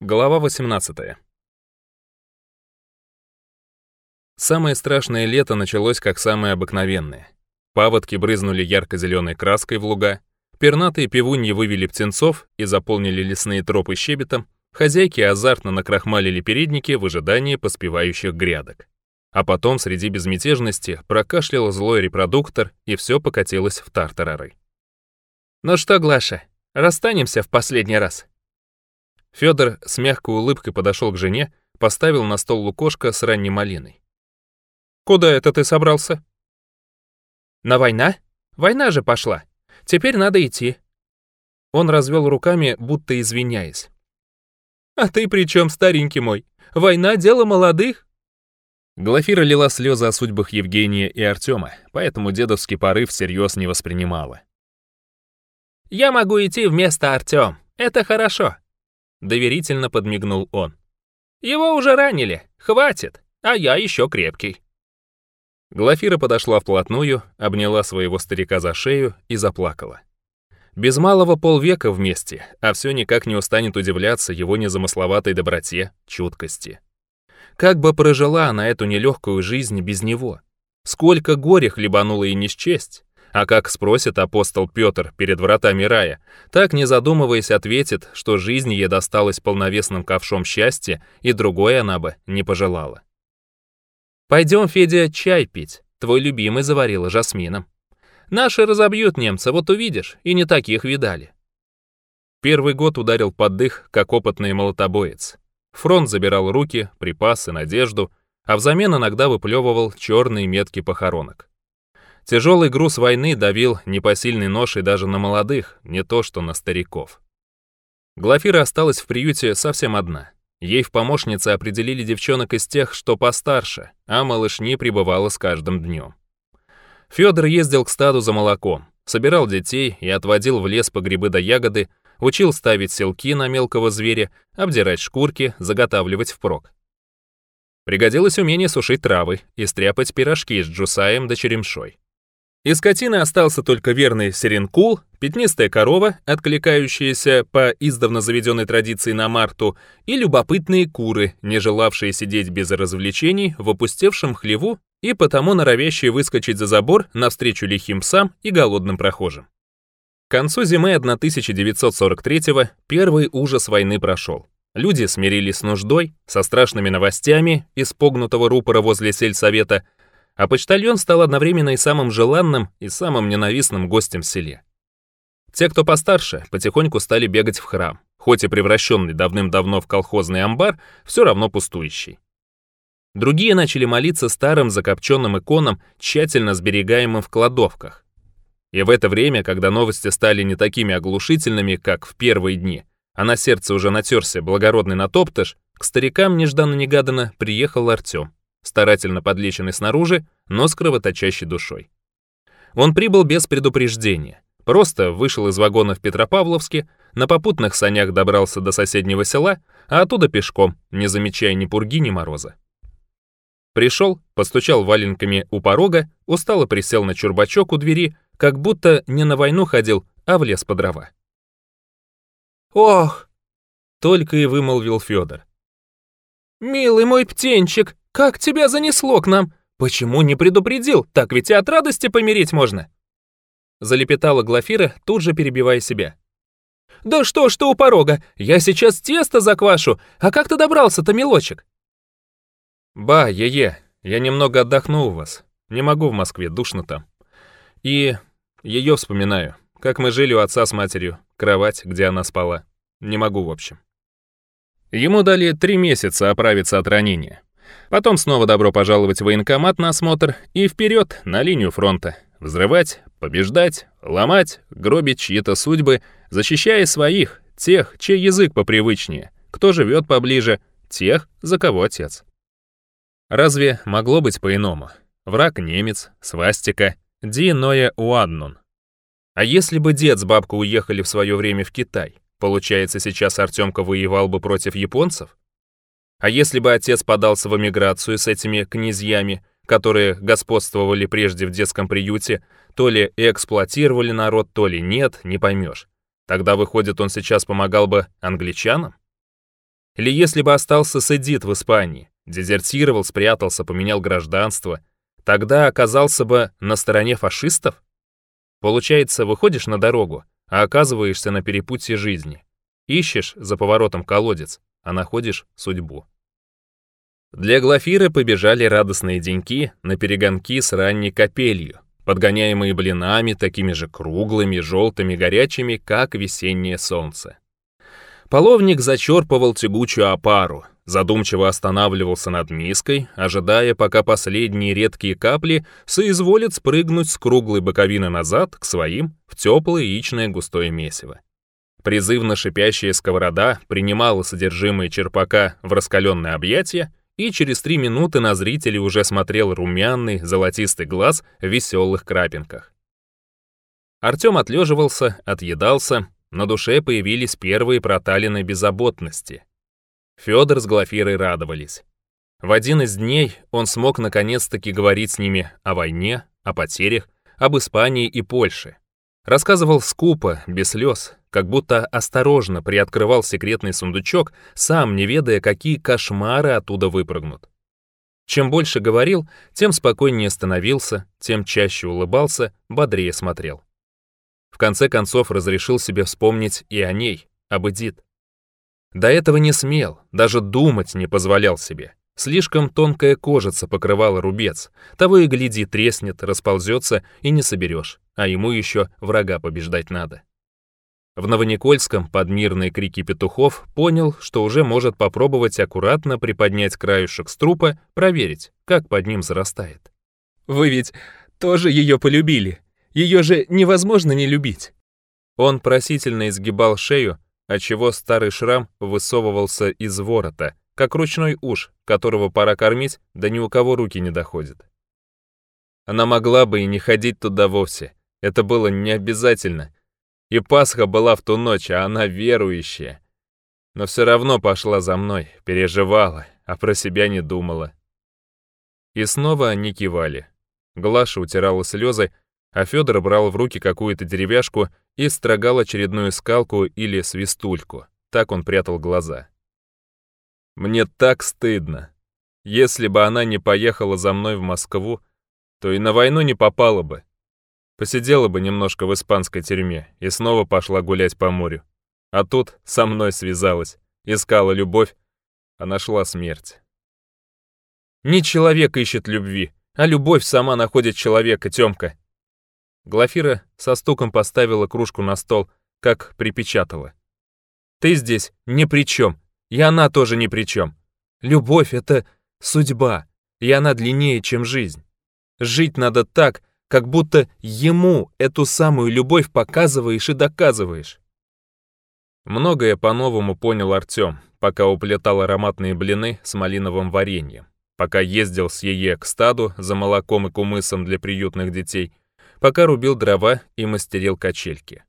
Глава 18. Самое страшное лето началось как самое обыкновенное. Паводки брызнули ярко-зеленой краской в луга, пернатые пивуньи вывели птенцов и заполнили лесные тропы щебетом, хозяйки азартно накрахмалили передники в ожидании поспевающих грядок. А потом среди безмятежности прокашлял злой репродуктор, и все покатилось в тартарары. «Ну что, Глаша, расстанемся в последний раз?» Федор с мягкой улыбкой подошел к жене, поставил на стол лукошко с ранней малиной. «Куда это ты собрался?» «На война? Война же пошла. Теперь надо идти». Он развел руками, будто извиняясь. «А ты при чем, старенький мой? Война — дело молодых?» Глафира лила слезы о судьбах Евгения и Артема, поэтому дедовский порыв всерьез не воспринимала. «Я могу идти вместо Артем. Это хорошо доверительно подмигнул он. «Его уже ранили. Хватит. А я еще крепкий». Глафира подошла вплотную, обняла своего старика за шею и заплакала. Без малого полвека вместе, а все никак не устанет удивляться его незамысловатой доброте, чуткости. Как бы прожила она эту нелегкую жизнь без него? Сколько горя хлебанула и не счесть? А как спросит апостол Петр перед вратами рая, так не задумываясь ответит, что жизнь ей досталась полновесным ковшом счастья, и другой она бы не пожелала. «Пойдем, Федя, чай пить. Твой любимый заварила жасмином. Наши разобьют немца, вот увидишь, и не таких видали». Первый год ударил под дых, как опытный молотобоец. Фронт забирал руки, припасы, надежду, а взамен иногда выплевывал черные метки похоронок. Тяжелый груз войны давил непосильной ношей даже на молодых, не то что на стариков. Глафира осталась в приюте совсем одна. Ей в помощнице определили девчонок из тех, что постарше, а малышни пребывала с каждым днем. Федор ездил к стаду за молоком, собирал детей и отводил в лес по грибы да ягоды, учил ставить селки на мелкого зверя, обдирать шкурки, заготавливать впрок. Пригодилось умение сушить травы и стряпать пирожки с джусаем да черемшой. Из скотины остался только верный серенкул, пятнистая корова, откликающаяся по издавна заведенной традиции на марту, и любопытные куры, не желавшие сидеть без развлечений в опустевшем хлеву и потому норовящие выскочить за забор навстречу лихим псам и голодным прохожим. К концу зимы 1943-го первый ужас войны прошел. Люди смирились с нуждой, со страшными новостями из погнутого рупора возле сельсовета – а почтальон стал одновременно и самым желанным, и самым ненавистным гостем в селе. Те, кто постарше, потихоньку стали бегать в храм, хоть и превращенный давным-давно в колхозный амбар, все равно пустующий. Другие начали молиться старым закопченным иконам, тщательно сберегаемым в кладовках. И в это время, когда новости стали не такими оглушительными, как в первые дни, а на сердце уже натерся благородный натоптыш, к старикам нежданно-негаданно приехал Артем старательно подлеченный снаружи, но с кровоточащей душой. Он прибыл без предупреждения, просто вышел из вагона в Петропавловске, на попутных санях добрался до соседнего села, а оттуда пешком, не замечая ни пурги, ни мороза. Пришел, постучал валенками у порога, устало присел на чурбачок у двери, как будто не на войну ходил, а в лес по дрова. «Ох!» — только и вымолвил Федор. «Милый мой птенчик, как тебя занесло к нам? Почему не предупредил? Так ведь и от радости помереть можно!» Залепетала Глафира, тут же перебивая себя. «Да что, что у порога? Я сейчас тесто заквашу! А как ты добрался-то, милочек?» «Ба, е-е, я немного отдохну у вас. Не могу в Москве, душно там. И ее вспоминаю, как мы жили у отца с матерью, кровать, где она спала. Не могу, в общем». Ему дали три месяца оправиться от ранения. Потом снова добро пожаловать в военкомат на осмотр и вперед на линию фронта. Взрывать, побеждать, ломать, гробить чьи-то судьбы, защищая своих, тех, чей язык попривычнее, кто живет поближе, тех, за кого отец. Разве могло быть по-иному? Враг немец, свастика, ди ноя уаднун. А если бы дед с бабкой уехали в свое время в Китай, получается, сейчас Артемка воевал бы против японцев? А если бы отец подался в эмиграцию с этими князьями, которые господствовали прежде в детском приюте, то ли эксплуатировали народ, то ли нет, не поймешь. Тогда, выходит, он сейчас помогал бы англичанам? Или если бы остался с Эдит в Испании, дезертировал, спрятался, поменял гражданство, тогда оказался бы на стороне фашистов? Получается, выходишь на дорогу, а оказываешься на перепутье жизни. Ищешь за поворотом колодец, а находишь судьбу. Для Глафиры побежали радостные деньки на перегонки с ранней капелью, подгоняемые блинами, такими же круглыми, желтыми, горячими, как весеннее солнце. Половник зачерпывал тягучую опару, задумчиво останавливался над миской, ожидая, пока последние редкие капли соизволят спрыгнуть с круглой боковины назад к своим в теплое яичное густое месиво призывно шипящая сковорода принимала содержимое черпака в раскаленное объятие, и через три минуты на зрителей уже смотрел румяный, золотистый глаз в веселых крапинках. Артем отлеживался, отъедался, на душе появились первые проталины беззаботности. Федор с Глафирой радовались. В один из дней он смог наконец-таки говорить с ними о войне, о потерях, об Испании и Польше. Рассказывал скупо, без слез, как будто осторожно приоткрывал секретный сундучок, сам не ведая, какие кошмары оттуда выпрыгнут. Чем больше говорил, тем спокойнее становился, тем чаще улыбался, бодрее смотрел. В конце концов разрешил себе вспомнить и о ней, об Эдит. До этого не смел, даже думать не позволял себе. Слишком тонкая кожица покрывала рубец. Того и гляди, треснет, расползется и не соберешь. А ему еще врага побеждать надо. В Новоникольском под мирные крики петухов понял, что уже может попробовать аккуратно приподнять краешек с трупа, проверить, как под ним зарастает. «Вы ведь тоже ее полюбили. Ее же невозможно не любить». Он просительно изгибал шею, отчего старый шрам высовывался из ворота — как ручной уж, которого пора кормить, да ни у кого руки не доходят. Она могла бы и не ходить туда вовсе, это было не обязательно. И Пасха была в ту ночь, а она верующая. Но все равно пошла за мной, переживала, а про себя не думала. И снова они кивали. Глаша утирала слезы, а Федор брал в руки какую-то деревяшку и строгал очередную скалку или свистульку. Так он прятал глаза. Мне так стыдно. Если бы она не поехала за мной в Москву, то и на войну не попала бы. Посидела бы немножко в испанской тюрьме и снова пошла гулять по морю. А тут со мной связалась, искала любовь, а нашла смерть. Не человек ищет любви, а любовь сама находит человека, Тёмка. Глафира со стуком поставила кружку на стол, как припечатала. Ты здесь ни при чем, и она тоже ни при чем. Любовь — это судьба, и она длиннее, чем жизнь. Жить надо так, как будто ему эту самую любовь показываешь и доказываешь. Многое по-новому понял Артем, пока уплетал ароматные блины с малиновым вареньем, пока ездил с ЕЕ к стаду за молоком и кумысом для приютных детей, пока рубил дрова и мастерил качельки.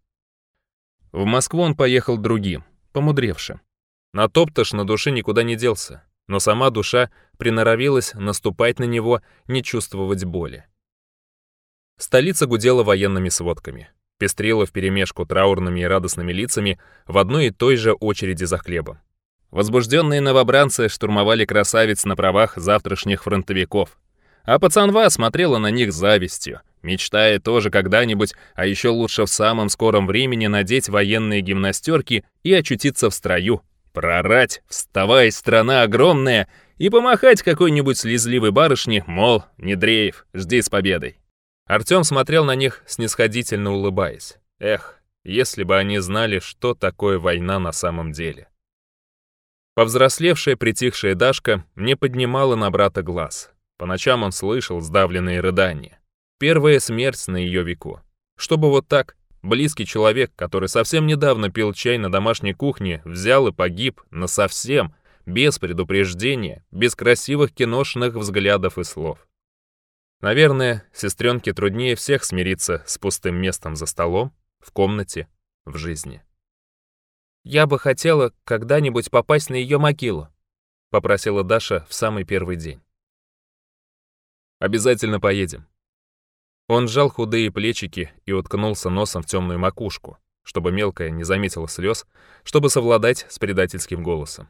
В Москву он поехал другим, помудревшим. А топтыш на душе никуда не делся, но сама душа приноровилась наступать на него, не чувствовать боли. Столица гудела военными сводками. Пестрила вперемешку траурными и радостными лицами в одной и той же очереди за хлебом. Возбужденные новобранцы штурмовали красавиц на правах завтрашних фронтовиков. А пацанва смотрела на них завистью, мечтая тоже когда-нибудь, а еще лучше в самом скором времени надеть военные гимнастерки и очутиться в строю, Прорать «Вставай, страна огромная!» и помахать какой-нибудь слезливой барышне, мол, не дрейф, жди с победой. Артём смотрел на них, снисходительно улыбаясь. Эх, если бы они знали, что такое война на самом деле. Повзрослевшая, притихшая Дашка не поднимала на брата глаз. По ночам он слышал сдавленные рыдания. Первая смерть на ее веку. Чтобы вот так, Близкий человек, который совсем недавно пил чай на домашней кухне, взял и погиб насовсем, без предупреждения, без красивых киношных взглядов и слов. Наверное, сестренке труднее всех смириться с пустым местом за столом, в комнате, в жизни. «Я бы хотела когда-нибудь попасть на ее могилу», — попросила Даша в самый первый день. «Обязательно поедем», он сжал худые плечики и уткнулся носом в темную макушку, чтобы мелкая не заметила слез, чтобы совладать с предательским голосом.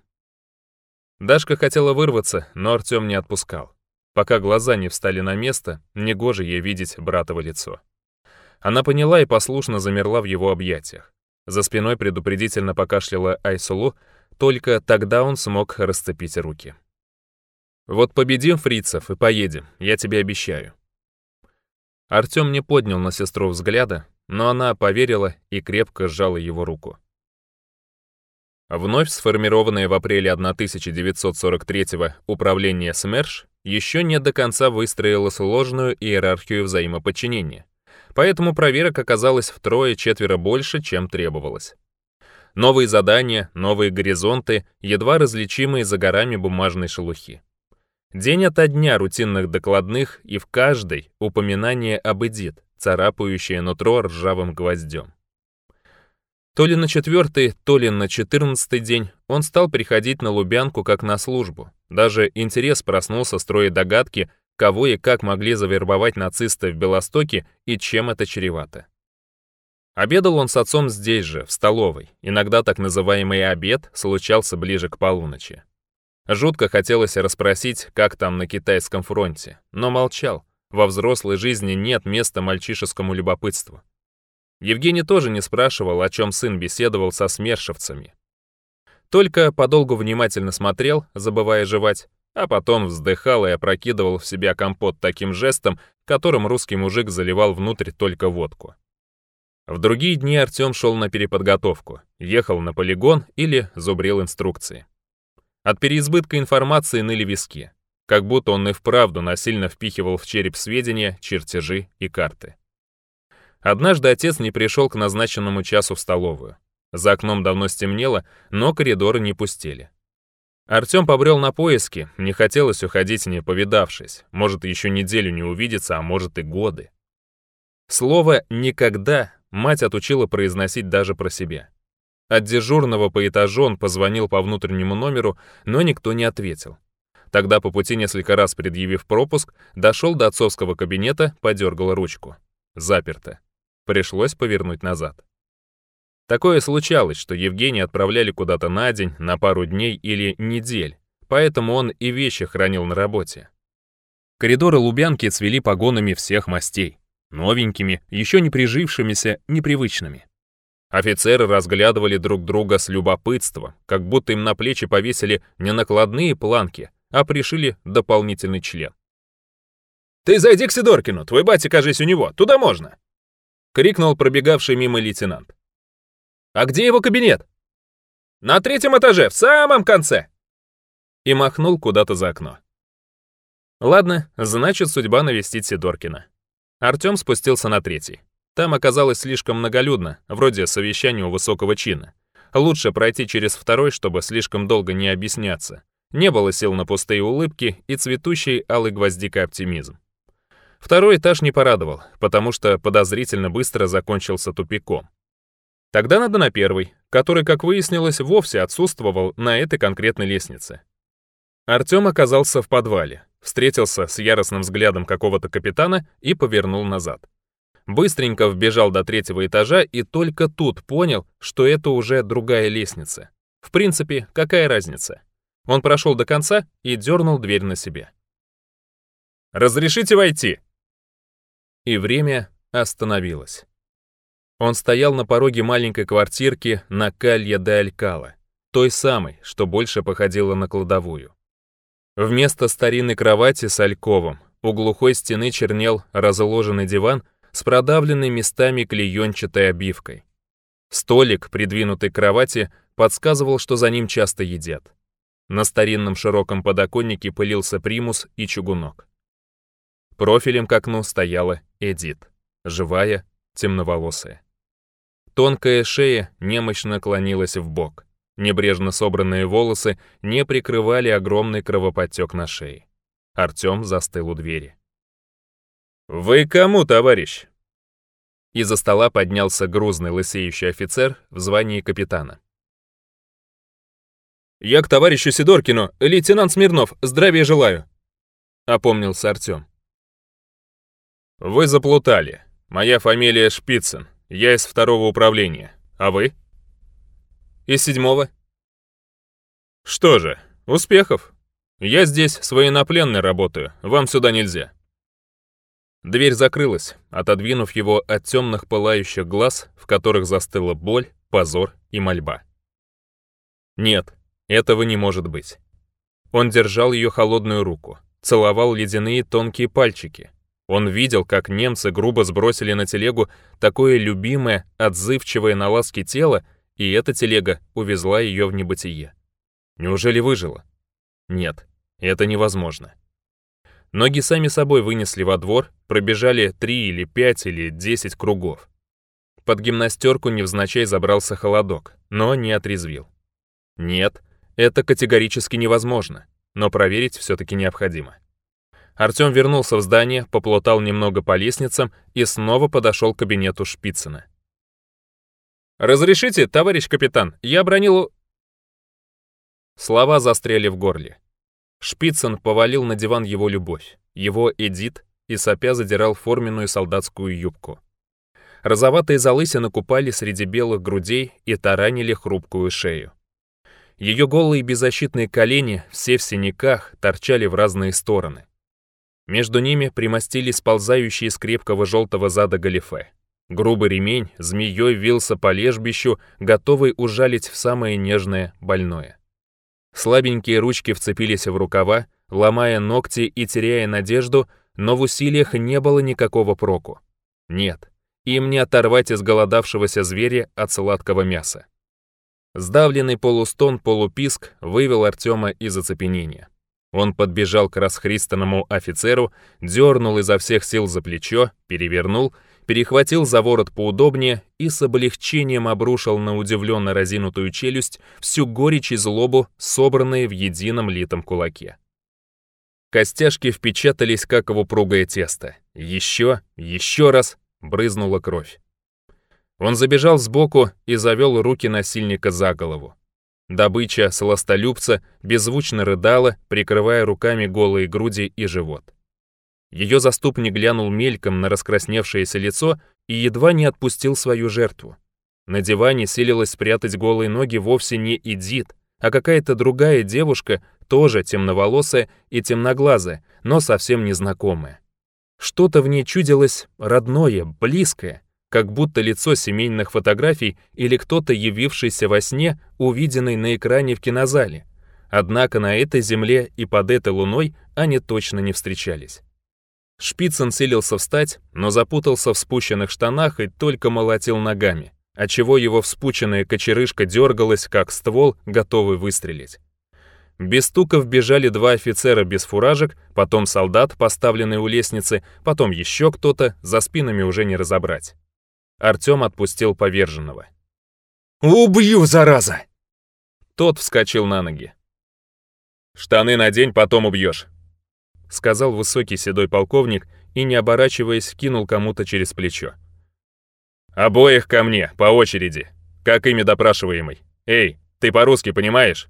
Дашка хотела вырваться, но Артем не отпускал. Пока глаза не встали на место, негоже ей видеть братово лицо. Она поняла и послушно замерла в его объятиях. За спиной предупредительно покашляла Айсулу, только тогда он смог расцепить руки. «Вот победим фрицев и поедем, я тебе обещаю. Артем не поднял на сестру взгляда, но она поверила и крепко сжала его руку. Вновь сформированное в апреле 1943-го управление СМЕРШ еще не до конца выстроило сложную иерархию взаимоподчинения, поэтому проверок оказалось втрое-четверо больше, чем требовалось. Новые задания, новые горизонты, едва различимые за горами бумажной шелухи. День ото дня рутинных докладных и в каждой упоминание об Эдит, царапающее нутро ржавым гвоздем. То ли на четвертый, то ли на четырнадцатый день он стал приходить на Лубянку как на службу. Даже интерес проснулся, строя догадки, кого и как могли завербовать нацисты в Белостоке и чем это чревато. Обедал он с отцом здесь же, в столовой. Иногда так называемый обед случался ближе к полуночи. Жутко хотелось расспросить, как там на китайском фронте, но молчал. Во взрослой жизни нет места мальчишескому любопытству. Евгений тоже не спрашивал, о чем сын беседовал со смершевцами. Только подолгу внимательно смотрел, забывая жевать, а потом вздыхал и опрокидывал в себя компот таким жестом, которым русский мужик заливал внутрь только водку. В другие дни Артём шел на переподготовку, ехал на полигон или зубрил инструкции. От переизбытка информации ныли виски, как будто он и вправду насильно впихивал в череп сведения, чертежи и карты. Однажды отец не пришел к назначенному часу в столовую. За окном давно стемнело, но коридоры не пустели. Артём побрел на поиски, не хотелось уходить, не повидавшись. Может, еще неделю не увидится, а может и годы. Слово «никогда» мать отучила произносить даже про себя. От дежурного по этажу он позвонил по внутреннему номеру, но никто не ответил. Тогда по пути несколько раз предъявив пропуск, дошел до отцовского кабинета, подергал ручку. Заперто. Пришлось повернуть назад. Такое случалось, что Евгения отправляли куда-то на день, на пару дней или недель, поэтому он и вещи хранил на работе. Коридоры Лубянки цвели погонами всех мастей. Новенькими, еще не прижившимися, непривычными. Офицеры разглядывали друг друга с любопытством, как будто им на плечи повесили не накладные планки, а пришили дополнительный член. «Ты зайди к Сидоркину, твой батя, кажись, у него, туда можно!» — крикнул пробегавший мимо лейтенант. «А где его кабинет?» «На третьем этаже, в самом конце!» И махнул куда-то за окно. Ладно, значит, судьба навестить Сидоркина. Артём спустился на третий. Там оказалось слишком многолюдно, вроде совещания у высокого чина. Лучше пройти через второй, чтобы слишком долго не объясняться. Не было сил на пустые улыбки и цветущий алый гвоздика оптимизм. Второй этаж не порадовал, потому что подозрительно быстро закончился тупиком. Тогда надо на первый, который, как выяснилось, вовсе отсутствовал на этой конкретной лестнице. Артём оказался в подвале, встретился с яростным взглядом какого-то капитана и повернул назад быстренько вбежал до третьего этажа и только тут понял, что это уже другая лестница. В принципе, какая разница? Он прошел до конца и дернул дверь на себе. «Разрешите войти?» И время остановилось. Он стоял на пороге маленькой квартирки на Калья де Алькала, той самой, что больше походила на кладовую. Вместо старинной кровати с Альковым у глухой стены чернел разложенный диван — с продавленной местами клеенчатой обивкой. Столик, придвинутый к кровати, подсказывал, что за ним часто едят. На старинном широком подоконнике пылился примус и чугунок. Профилем к окну стояла Эдит, живая, темноволосая. Тонкая шея немощно клонилась в бок. Небрежно собранные волосы не прикрывали огромный кровоподтек на шее. Артем застыл у двери. «Вы кому, товарищ?» Из-за стола поднялся грузный лысеющий офицер в звании капитана. «Я к товарищу Сидоркину, лейтенант Смирнов, здравия желаю!» — опомнился Артем. «Вы заплутали. Моя фамилия Шпицын, я из второго управления. А вы?» «Из седьмого». «Что же, успехов! Я здесь с военнопленной работаю, вам сюда нельзя». Дверь закрылась, отодвинув его от темных пылающих глаз, в которых застыла боль, позор и мольба. Нет, этого не может быть. Он держал ее холодную руку, целовал ледяные тонкие пальчики. Он видел, как немцы грубо сбросили на телегу такое любимое, отзывчивое на ласки тело, и эта телега увезла ее в небытие. Неужели выжила? Нет, это невозможно. Ноги сами собой вынесли во двор, пробежали три или пять или 10 кругов. Под гимнастерку невзначай забрался холодок, но не отрезвил. Нет, это категорически невозможно, но проверить все-таки необходимо. Артем вернулся в здание, поплутал немного по лестницам и снова подошел к кабинету Шпицына. «Разрешите, товарищ капитан, я бронил...» Слова застряли в горле. Шпицын повалил на диван его любовь, его Эдит, и сопя задирал форменную солдатскую юбку. Розоватые залысины купали среди белых грудей и таранили хрупкую шею. Ее голые беззащитные колени, все в синяках, торчали в разные стороны. Между ними примостились сползающие с крепкого желтого зада галифе. Грубый ремень змеей вился по лежбищу, готовый ужалить в самое нежное больное. Слабенькие ручки вцепились в рукава, ломая ногти и теряя надежду, но в усилиях не было никакого проку. Нет, им не оторвать из голодавшегося зверя от сладкого мяса. Сдавленный полустон полуписк вывел Артема из оцепенения. Он подбежал к расхристанному офицеру, дернул изо всех сил за плечо, перевернул — перехватил за ворот поудобнее и с облегчением обрушил на удивленно разинутую челюсть всю горечь и злобу, собранные в едином литом кулаке. Костяшки впечатались, как в упругое тесто. Еще, еще раз брызнула кровь. Он забежал сбоку и завел руки насильника за голову. Добыча сластолюбца беззвучно рыдала, прикрывая руками голые груди и живот. Ее заступник глянул мельком на раскрасневшееся лицо и едва не отпустил свою жертву. На диване силилась спрятать голые ноги вовсе не Эдит, а какая-то другая девушка, тоже темноволосая и темноглазая, но совсем незнакомая. Что-то в ней чудилось родное, близкое, как будто лицо семейных фотографий или кто-то, явившийся во сне, увиденный на экране в кинозале. Однако на этой земле и под этой луной они точно не встречались. Шпицын силился встать, но запутался в спущенных штанах и только молотил ногами, отчего его вспученная кочерышка дергалась, как ствол, готовый выстрелить. Без стуков бежали два офицера без фуражек, потом солдат, поставленный у лестницы, потом еще кто-то, за спинами уже не разобрать. Артем отпустил поверженного. «Убью, зараза!» Тот вскочил на ноги. «Штаны надень, потом убьешь. — сказал высокий седой полковник и, не оборачиваясь, кинул кому-то через плечо. «Обоих ко мне, по очереди, как имя допрашиваемый. Эй, ты по-русски понимаешь?»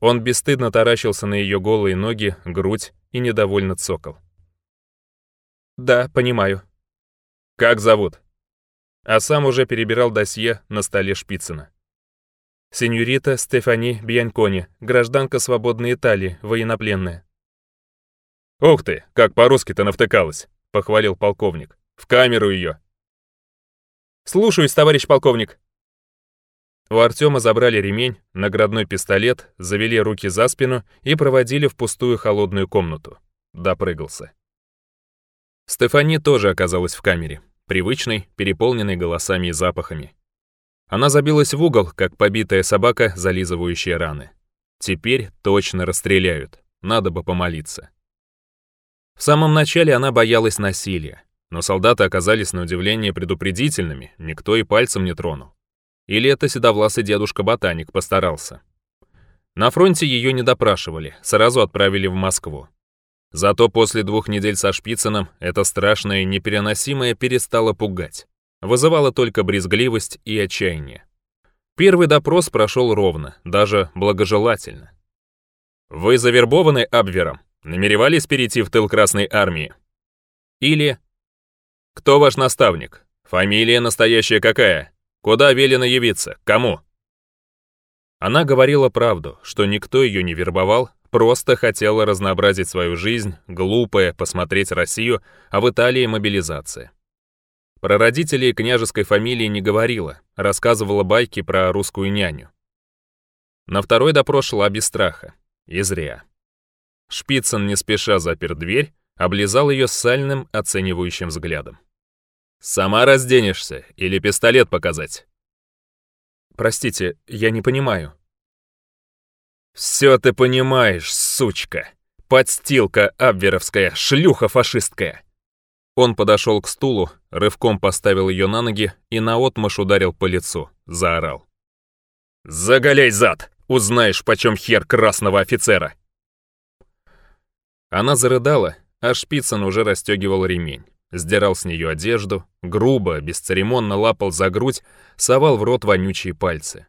Он бесстыдно таращился на ее голые ноги, грудь и недовольно цокал. «Да, понимаю». «Как зовут?» А сам уже перебирал досье на столе Шпицына. Сеньорита Стефани Бьянкони, гражданка свободной Италии, военнопленная. Ух ты, как по-русски-то навтыкалась!» — похвалил полковник. «В камеру ее!» «Слушаюсь, товарищ полковник!» У Артема забрали ремень, наградной пистолет, завели руки за спину и проводили в пустую холодную комнату. Допрыгался. Стефани тоже оказалась в камере, привычной, переполненной голосами и запахами. Она забилась в угол, как побитая собака, зализывающая раны. Теперь точно расстреляют. Надо бы помолиться. В самом начале она боялась насилия, но солдаты оказались на удивление предупредительными, никто и пальцем не тронул. Или это седовласый дедушка-ботаник постарался. На фронте ее не допрашивали, сразу отправили в Москву. Зато после двух недель со Шпицыным это страшное непереносимое перестало пугать. Вызывало только брезгливость и отчаяние. Первый допрос прошел ровно, даже благожелательно. «Вы завербованы Абвером?» Намеревались перейти в тыл Красной Армии? Или... Кто ваш наставник? Фамилия настоящая какая? Куда велено явиться? Кому? Она говорила правду, что никто ее не вербовал, просто хотела разнообразить свою жизнь, глупая, посмотреть Россию, а в Италии мобилизация. Про родителей княжеской фамилии не говорила, рассказывала байки про русскую няню. На второй допрос шла без страха. И зря. Шпицын не спеша запер дверь, облизал ее сальным, оценивающим взглядом. «Сама разденешься или пистолет показать?» «Простите, я не понимаю». «Все ты понимаешь, сучка! Подстилка абверовская, шлюха фашистская!» Он подошел к стулу, рывком поставил ее на ноги и наотмашь ударил по лицу, заорал. «Заголяй зад! Узнаешь, почем хер красного офицера!» Она зарыдала, а Шпицын уже расстегивал ремень. Сдирал с нее одежду, грубо, бесцеремонно лапал за грудь, совал в рот вонючие пальцы.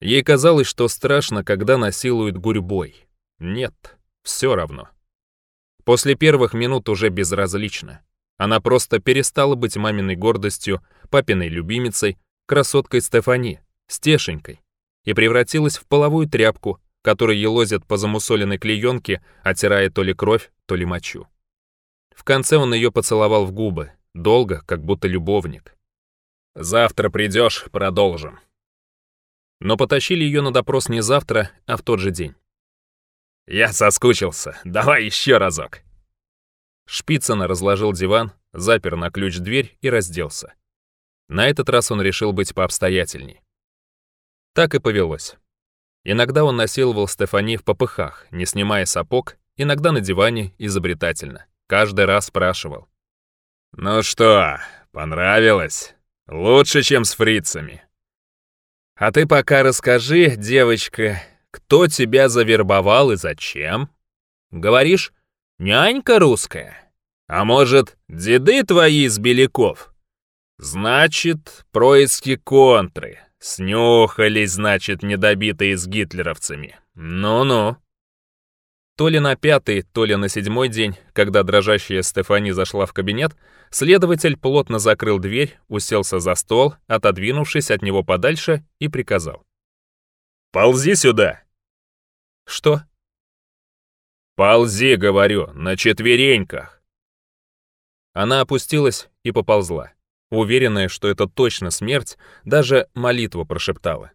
Ей казалось, что страшно, когда насилуют гурьбой. Нет, все равно. После первых минут уже безразлично. Она просто перестала быть маминой гордостью, папиной любимицей, красоткой Стефани, стешенькой, и превратилась в половую тряпку, который елозит по замусоленной клеенке, отирая то ли кровь, то ли мочу. В конце он ее поцеловал в губы, долго, как будто любовник. «Завтра придешь, продолжим». Но потащили ее на допрос не завтра, а в тот же день. «Я соскучился, давай еще разок». Шпицына разложил диван, запер на ключ дверь и разделся. На этот раз он решил быть пообстоятельней. Так и повелось. Иногда он насиловал Стефани в попыхах, не снимая сапог, иногда на диване, изобретательно. Каждый раз спрашивал. «Ну что, понравилось? Лучше, чем с фрицами». «А ты пока расскажи, девочка, кто тебя завербовал и зачем? Говоришь, нянька русская? А может, деды твои из беляков? Значит, происки контры, Снюхались, значит, недобитые с гитлеровцами. Ну-ну. То ли на пятый, то ли на седьмой день, когда дрожащая Стефани зашла в кабинет, следователь плотно закрыл дверь, уселся за стол, отодвинувшись от него подальше, и приказал. «Ползи сюда!» «Что?» «Ползи, говорю, на четвереньках!» Она опустилась и поползла. Уверенная, что это точно смерть, даже молитву прошептала.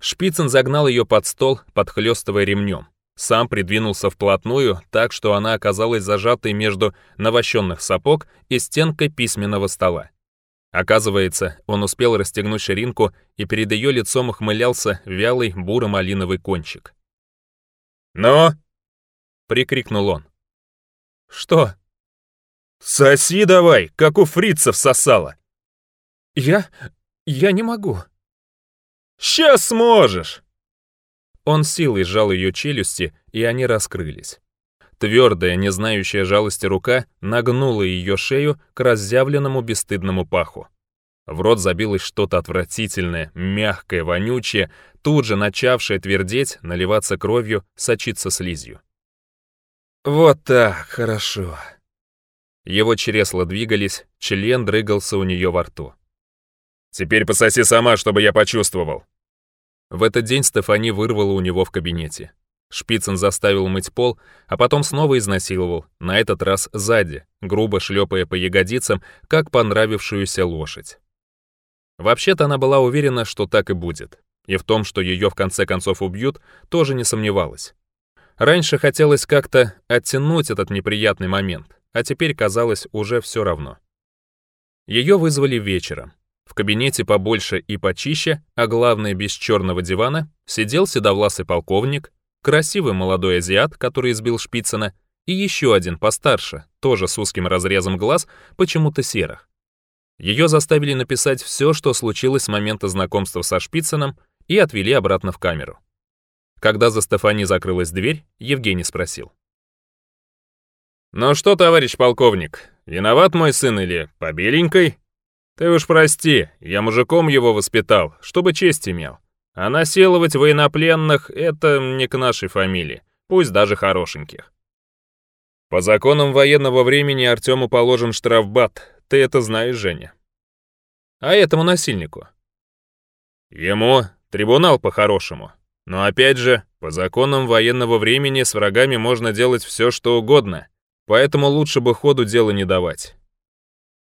Шпицын загнал ее под стол, подхлестывая ремнем. Сам придвинулся вплотную, так что она оказалась зажатой между навощенных сапог и стенкой письменного стола. Оказывается, он успел расстегнуть ширинку, и перед ее лицом ухмылялся вялый буро-малиновый кончик. Но! — прикрикнул он. «Что?» Соси давай, как у фрицев сосала. Я... я не могу. Сейчас сможешь. Он силой сжал ее челюсти, и они раскрылись. Твердая, не знающая жалости рука нагнула ее шею к разъявленному бесстыдному паху. В рот забилось что-то отвратительное, мягкое, вонючее, тут же начавшее твердеть, наливаться кровью, сочиться слизью. «Вот так, хорошо», его чресла двигались, член дрыгался у нее во рту. «Теперь пососи сама, чтобы я почувствовал!» В этот день Стефани вырвала у него в кабинете. Шпицын заставил мыть пол, а потом снова изнасиловал, на этот раз сзади, грубо шлепая по ягодицам, как понравившуюся лошадь. Вообще-то она была уверена, что так и будет. И в том, что ее в конце концов убьют, тоже не сомневалась. Раньше хотелось как-то оттянуть этот неприятный момент а теперь, казалось, уже все равно. Ее вызвали вечером. В кабинете побольше и почище, а главное, без черного дивана, сидел седовласый полковник, красивый молодой азиат, который избил Шпицына, и еще один постарше, тоже с узким разрезом глаз, почему-то серых. Ее заставили написать все, что случилось с момента знакомства со Шпицыным, и отвели обратно в камеру. Когда за Стефани закрылась дверь, Евгений спросил. «Ну что, товарищ полковник, виноват мой сын или по беленькой?» «Ты уж прости, я мужиком его воспитал, чтобы честь имел. А насиловать военнопленных — это не к нашей фамилии, пусть даже хорошеньких». «По законам военного времени Артему положен штрафбат, ты это знаешь, Женя». «А этому насильнику?» «Ему трибунал по-хорошему. Но опять же, по законам военного времени с врагами можно делать все, что угодно». Поэтому лучше бы ходу дела не давать.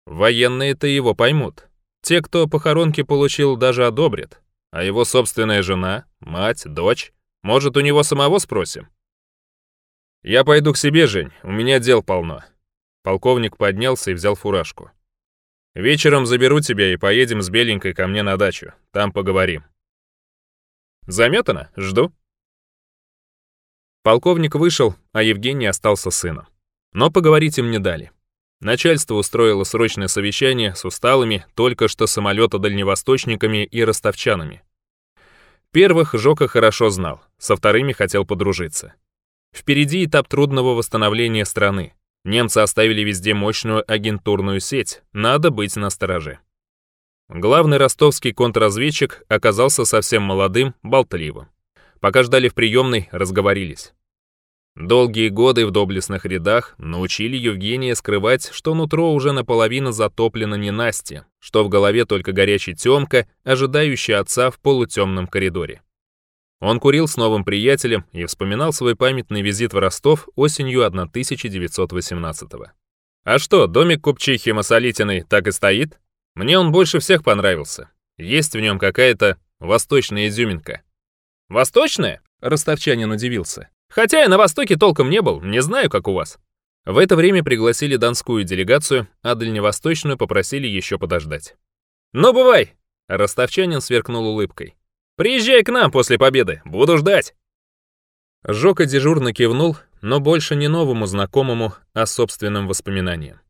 Военные-то его поймут. Те, кто похоронки получил, даже одобрят. А его собственная жена, мать, дочь, может, у него самого спросим? Я пойду к себе, Жень, у меня дел полно. Полковник поднялся и взял фуражку. Вечером заберу тебя и поедем с Беленькой ко мне на дачу. Там поговорим. Заметано? Жду. Полковник вышел, а Евгений остался сыном. Но поговорить им не дали. Начальство устроило срочное совещание с усталыми только что самолета дальневосточниками и ростовчанами. Первых Жока хорошо знал, со вторыми хотел подружиться. Впереди этап трудного восстановления страны. Немцы оставили везде мощную агентурную сеть, надо быть настороже. Главный ростовский контрразведчик оказался совсем молодым, болтливым. Пока ждали в приемной, разговорились. Долгие годы в доблестных рядах научили Евгения скрывать, что нутро уже наполовину затоплено ненасти, что в голове только горячая темка, ожидающая отца в полутемном коридоре. Он курил с новым приятелем и вспоминал свой памятный визит в Ростов осенью 1918 -го. «А что, домик купчихи Масолитиной так и стоит? Мне он больше всех понравился. Есть в нем какая-то восточная изюминка». «Восточная?» — ростовчанин удивился. Хотя я на Востоке толком не был, не знаю, как у вас. В это время пригласили донскую делегацию, а дальневосточную попросили еще подождать. «Ну, бывай!» — ростовчанин сверкнул улыбкой. «Приезжай к нам после победы, буду ждать!» Жока дежурно кивнул, но больше не новому знакомому, а собственным воспоминаниям.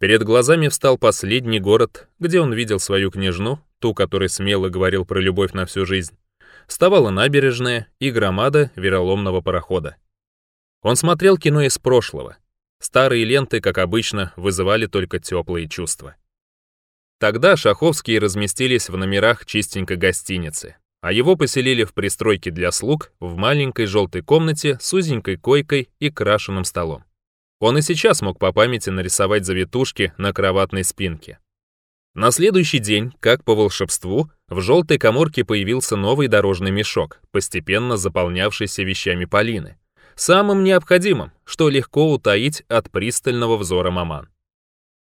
Перед глазами встал последний город, где он видел свою княжну, ту, которой смело говорил про любовь на всю жизнь, вставала набережная и громада вероломного парохода. Он смотрел кино из прошлого. Старые ленты, как обычно, вызывали только теплые чувства. Тогда Шаховские разместились в номерах чистенькой гостиницы, а его поселили в пристройке для слуг в маленькой желтой комнате с узенькой койкой и крашенным столом. Он и сейчас мог по памяти нарисовать завитушки на кроватной спинке. На следующий день, как по волшебству, в желтой коморке появился новый дорожный мешок, постепенно заполнявшийся вещами Полины. Самым необходимым, что легко утаить от пристального взора маман.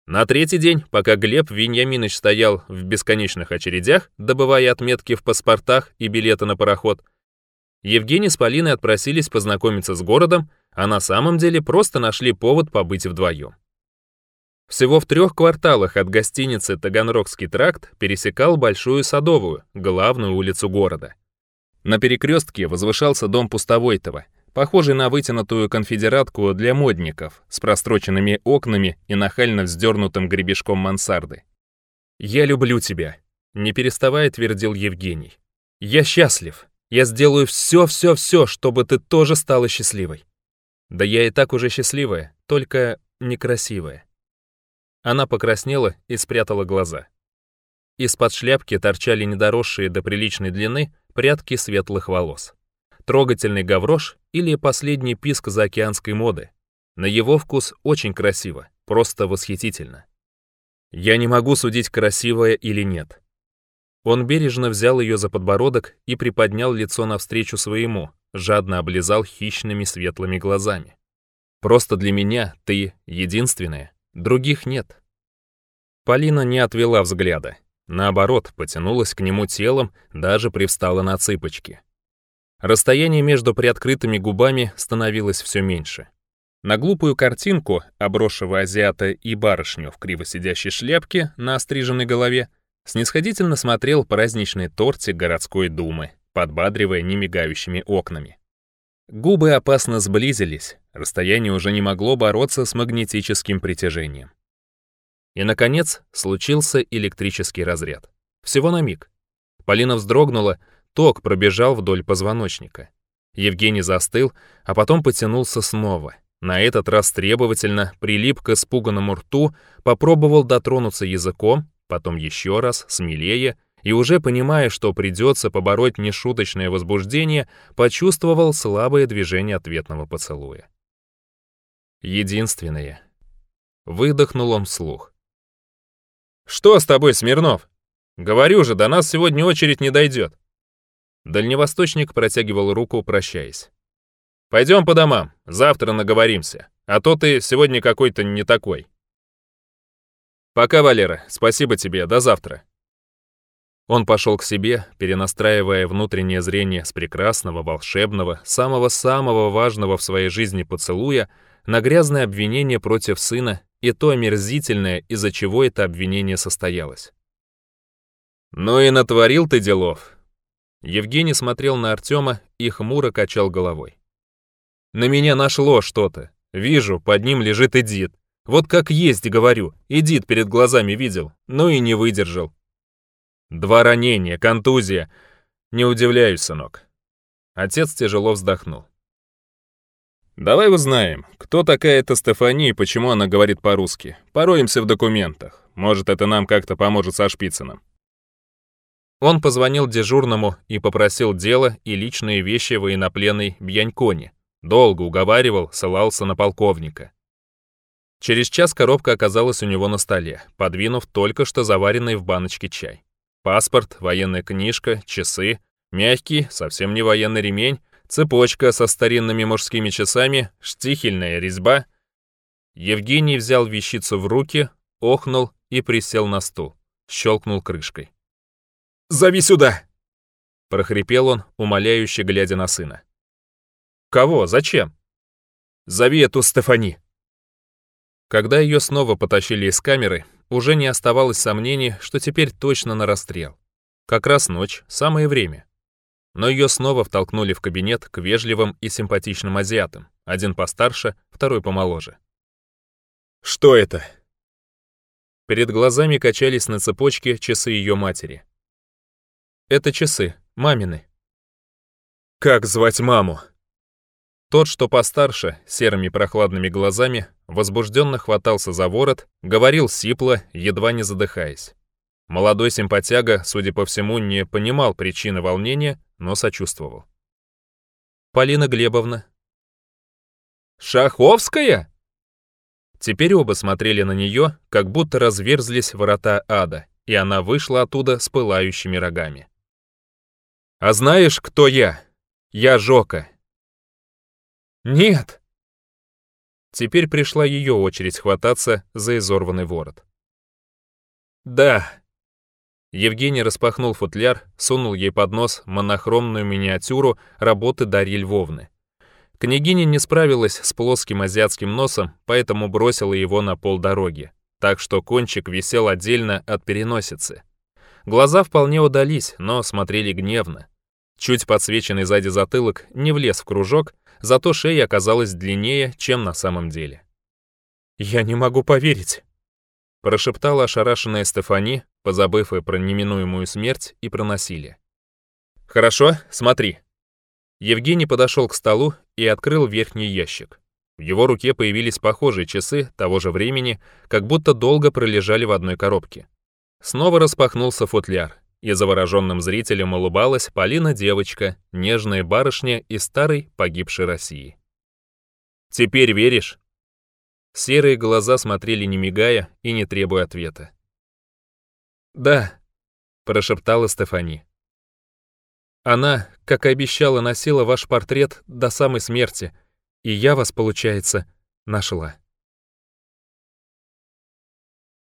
На третий день, пока Глеб Виньяминович стоял в бесконечных очередях, добывая отметки в паспортах и билеты на пароход, Евгений с Полиной отпросились познакомиться с городом, а на самом деле просто нашли повод побыть вдвоем. Всего в трех кварталах от гостиницы «Таганрогский тракт» пересекал Большую Садовую, главную улицу города. На перекрестке возвышался дом Пустовойтова, похожий на вытянутую конфедератку для модников, с простроченными окнами и нахально вздернутым гребешком мансарды. «Я люблю тебя», — не переставая твердил Евгений. «Я счастлив. Я сделаю все-все-все, чтобы ты тоже стала счастливой». «Да я и так уже счастливая, только некрасивая». Она покраснела и спрятала глаза. Из-под шляпки торчали недоросшие до приличной длины прядки светлых волос. Трогательный гаврош или последний писк заокеанской моды. На его вкус очень красиво, просто восхитительно. Я не могу судить, красивое или нет. Он бережно взял ее за подбородок и приподнял лицо навстречу своему, жадно облизал хищными светлыми глазами. «Просто для меня ты единственная». Других нет. Полина не отвела взгляда. Наоборот, потянулась к нему телом, даже привстала на цыпочки. Расстояние между приоткрытыми губами становилось все меньше. На глупую картинку, обросшего азиата и барышню в криво сидящей шляпке на остриженной голове, снисходительно смотрел праздничный тортик городской думы, подбадривая немигающими окнами. Губы опасно сблизились, Расстояние уже не могло бороться с магнетическим притяжением. И, наконец, случился электрический разряд. Всего на миг. Полина вздрогнула, ток пробежал вдоль позвоночника. Евгений застыл, а потом потянулся снова. На этот раз требовательно, прилип к испуганному рту, попробовал дотронуться языком, потом еще раз, смелее, и уже понимая, что придется побороть нешуточное возбуждение, почувствовал слабое движение ответного поцелуя единственные. Выдохнул он вслух. «Что с тобой, Смирнов? Говорю же, до нас сегодня очередь не дойдет». Дальневосточник протягивал руку, прощаясь. «Пойдем по домам, завтра наговоримся, а то ты сегодня какой-то не такой». «Пока, Валера, спасибо тебе, до завтра». Он пошел к себе, перенастраивая внутреннее зрение с прекрасного, волшебного, самого-самого важного в своей жизни поцелуя — на грязное обвинение против сына и то омерзительное, из-за чего это обвинение состоялось. «Ну и натворил ты делов!» Евгений смотрел на Артема и хмуро качал головой. «На меня нашло что-то. Вижу, под ним лежит Эдит. Вот как есть, говорю, Эдит перед глазами видел, но и не выдержал. Два ранения, контузия. Не удивляюсь, сынок». Отец тяжело вздохнул. Давай узнаем, кто такая эта Стефани и почему она говорит по-русски. Пороемся в документах. Может, это нам как-то поможет со Шпицыным. Он позвонил дежурному и попросил дело и личные вещи военнопленной Бьянькони. Долго уговаривал, ссылался на полковника. Через час коробка оказалась у него на столе, подвинув только что заваренный в баночке чай. Паспорт, военная книжка, часы, мягкий, совсем не военный ремень, цепочка со старинными мужскими часами, штихельная резьба. Евгений взял вещицу в руки, охнул и присел на стул, щелкнул крышкой. «Зови сюда!» — прохрипел он, умоляюще глядя на сына. «Кого? Зачем?» «Зови эту Стефани!» Когда ее снова потащили из камеры, уже не оставалось сомнений, что теперь точно на расстрел. Как раз ночь, самое время но ее снова втолкнули в кабинет к вежливым и симпатичным азиатам, один постарше, второй помоложе. «Что это?» Перед глазами качались на цепочке часы ее матери. «Это часы, мамины». «Как звать маму?» Тот, что постарше, серыми прохладными глазами, возбужденно хватался за ворот, говорил сипло, едва не задыхаясь. Молодой симпатяга, судя по всему, не понимал причины волнения, но сочувствовал. «Полина Глебовна». «Шаховская?» Теперь оба смотрели на нее, как будто разверзлись ворота ада, и она вышла оттуда с пылающими рогами. «А знаешь, кто я? Я Жока». «Нет!» Теперь пришла ее очередь хвататься за изорванный ворот. «Да», Евгений распахнул футляр, сунул ей под нос монохромную миниатюру работы Дарьи Львовны. Княгиня не справилась с плоским азиатским носом, поэтому бросила его на пол дороги, так что кончик висел отдельно от переносицы. Глаза вполне удались, но смотрели гневно. Чуть подсвеченный сзади затылок не влез в кружок, зато шея оказалась длиннее, чем на самом деле. «Я не могу поверить», Прошептала ошарашенная Стефани, позабыв и про неминуемую смерть, и про насилие. «Хорошо, смотри». Евгений подошел к столу и открыл верхний ящик. В его руке появились похожие часы того же времени, как будто долго пролежали в одной коробке. Снова распахнулся футляр, и завороженным зрителям улыбалась Полина-девочка, нежная барышня из старой погибшей России. «Теперь веришь?» Серые глаза смотрели не мигая и не требуя ответа. «Да», — прошептала Стефани. «Она, как и обещала, носила ваш портрет до самой смерти, и я вас, получается, нашла».